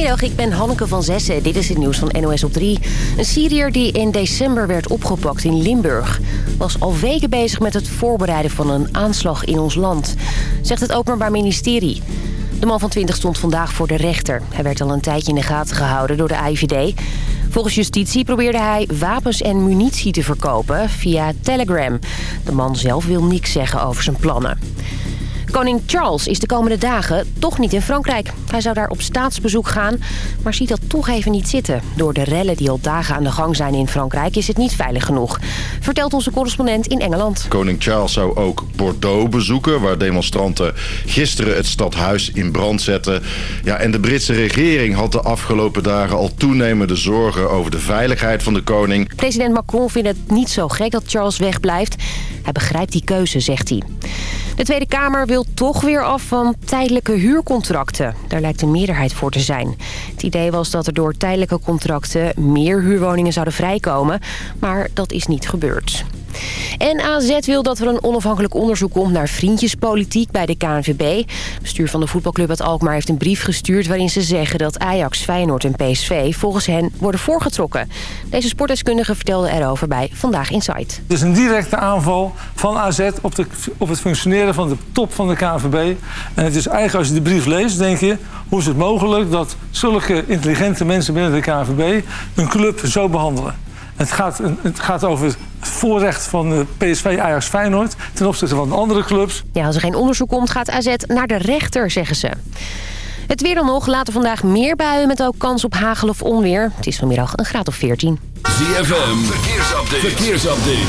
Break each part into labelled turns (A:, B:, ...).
A: Goedemiddag, ik ben Hanneke van Zessen. Dit is het nieuws van NOS op 3. Een Syriër die in december werd opgepakt in Limburg... was al weken bezig met het voorbereiden van een aanslag in ons land. Zegt het Openbaar Ministerie. De man van 20 stond vandaag voor de rechter. Hij werd al een tijdje in de gaten gehouden door de AIVD. Volgens justitie probeerde hij wapens en munitie te verkopen via Telegram. De man zelf wil niks zeggen over zijn plannen. Koning Charles is de komende dagen toch niet in Frankrijk. Hij zou daar op staatsbezoek gaan, maar ziet dat toch even niet zitten. Door de rellen die al dagen aan de gang zijn in Frankrijk is het niet veilig genoeg. Vertelt onze correspondent in Engeland.
B: Koning Charles zou ook Bordeaux bezoeken... waar demonstranten gisteren het stadhuis in brand zetten. Ja, en de Britse regering had de afgelopen dagen al toenemende zorgen... over de veiligheid van de koning.
A: President Macron vindt het niet zo gek dat Charles wegblijft. Hij begrijpt die keuze, zegt hij. De Tweede Kamer wil toch weer af van tijdelijke huurcontracten. Daar lijkt een meerderheid voor te zijn. Het idee was dat er door tijdelijke contracten meer huurwoningen zouden vrijkomen. Maar dat is niet gebeurd. En AZ wil dat er een onafhankelijk onderzoek komt naar vriendjespolitiek bij de KNVB. Bestuur van de voetbalclub uit Alkmaar heeft een brief gestuurd... waarin ze zeggen dat Ajax, Feyenoord en PSV volgens hen worden voorgetrokken. Deze sportdeskundige vertelde erover bij Vandaag Insight.
C: Het is een directe aanval van AZ op, de, op het functioneren van de top van de KNVB. En het is eigenlijk, als je de brief leest, denk je... hoe is het mogelijk dat zulke intelligente mensen binnen de KNVB... een club zo behandelen? Het gaat, het gaat over het voorrecht van PSV Ajax Feyenoord ten opzichte van andere clubs.
A: Ja, als er geen onderzoek komt, gaat AZ naar de rechter, zeggen ze. Het weer dan nog. Later vandaag meer buien met ook kans op hagel of onweer. Het is vanmiddag een graad of 14.
D: ZFM, verkeersupdate. verkeersupdate.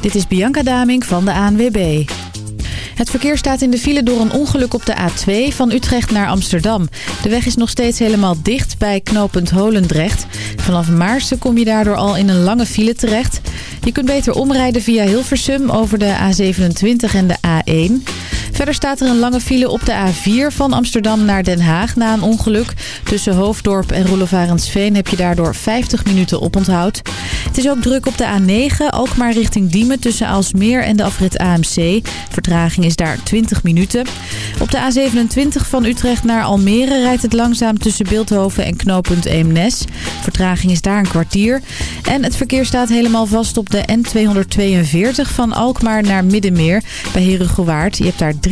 E: Dit is Bianca Daming van de ANWB. Het verkeer staat in de file door een ongeluk op de A2 van Utrecht naar Amsterdam. De weg is nog steeds helemaal dicht bij knooppunt Holendrecht. Vanaf Maarsen kom je daardoor al in een lange file terecht. Je kunt beter omrijden via Hilversum over de A27 en de A1. Verder staat er een lange file op de A4 van Amsterdam naar Den Haag na een ongeluk. Tussen Hoofddorp en Roelofarensveen heb je daardoor 50 minuten oponthoud. Het is ook druk op de A9, ook maar richting Diemen tussen Alsmeer en de afrit AMC. Vertraging is daar 20 minuten. Op de A27 van Utrecht naar Almere rijdt het langzaam tussen Beeldhoven en knooppunt Eemnes. Vertraging is daar een kwartier. En het verkeer staat helemaal vast op de N242 van Alkmaar naar Middenmeer bij Herugewaard. Je hebt daar drie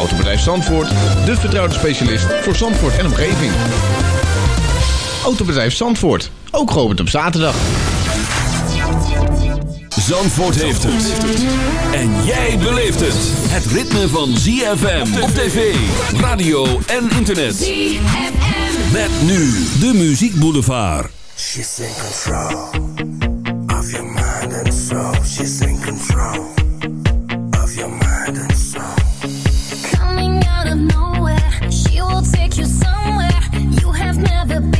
F: Autobedrijf Zandvoort, de vertrouwde specialist voor Zandvoort en omgeving. Autobedrijf Zandvoort, ook geopend op zaterdag.
D: Zandvoort heeft het. En jij beleeft het. Het ritme van ZFM op tv, radio en internet. ZFM. Met nu de Muziek Boulevard.
G: She's in control of your mind and soul. She's in control
H: will take you somewhere you have never been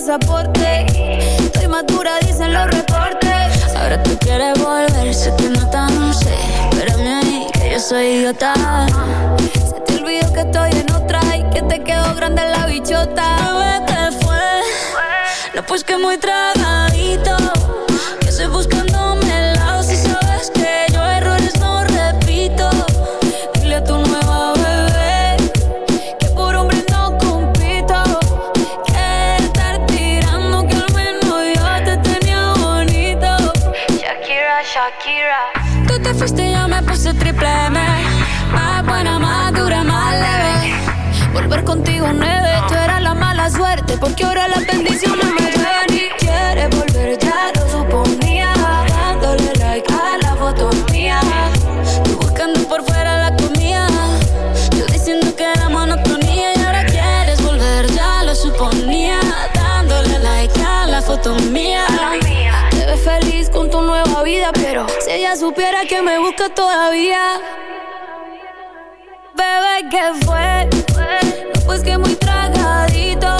I: pasaporte. Estoy madura, dicen los reportes. Ahora tú quieres volver, sé que no tan sé. Espérame ahí, que yo soy idiota. Se te olvidó que estoy en otra y que te quedó grande la bichota. Bebé, ¿qué fue? No, pues que muy tragadito. Contigo nueve, tú eras la mala suerte. Porque ahora las bendiciones me llueven y quieres volver, ya lo suponía. Dándole like a la foto mía. Tú buscando por fuera la comida. Yo diciendo que era monotonía y ahora quieres volver, ya lo suponía. Dándole like a la foto mía. Te ves feliz con tu nueva vida, pero si ella supiera que me busca todavía. Bebé, ¿qué fue? Pues que muy tragadito.